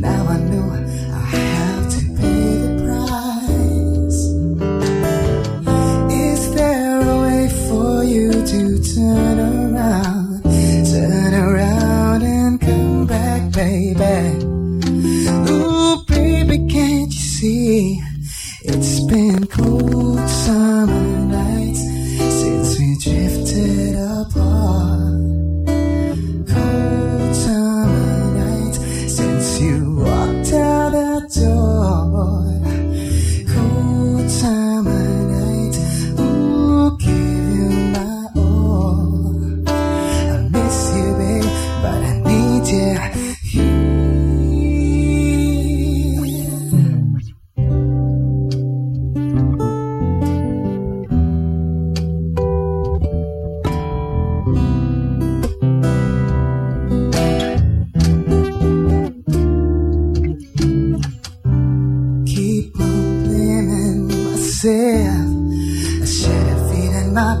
Now I know I have to pay the price. Is there a way for you to turn around? Turn around and come back, baby. Ooh, baby, can't you see? It's been cold summer.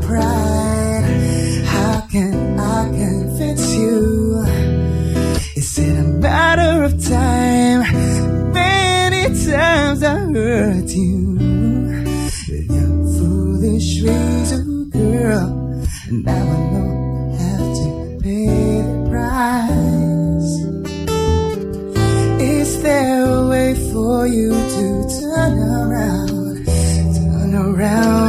Pride. How can I convince you? Is it a matter of time? Many times I hurt you your foolish oh girl. And now I know I have to pay the price. Is there a way for you to turn around, turn around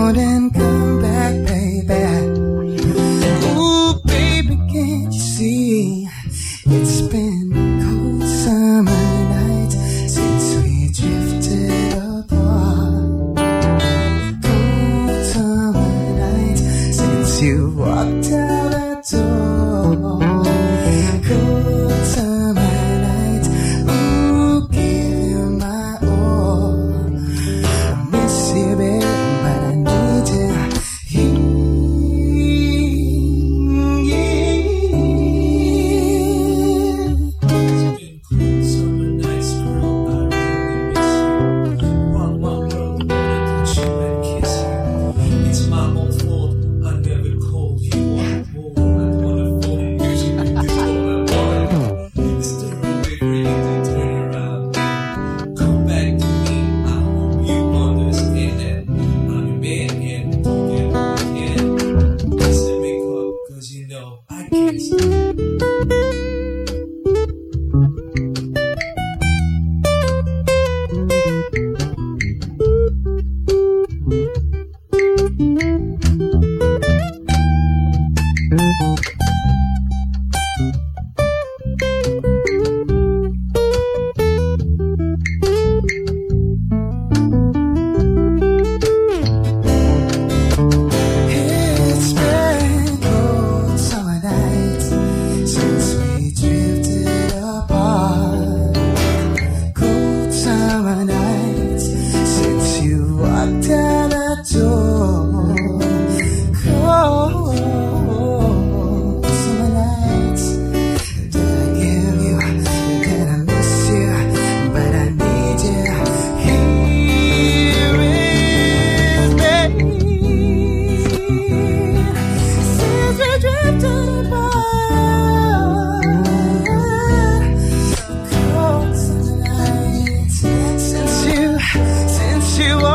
Mm-hmm. you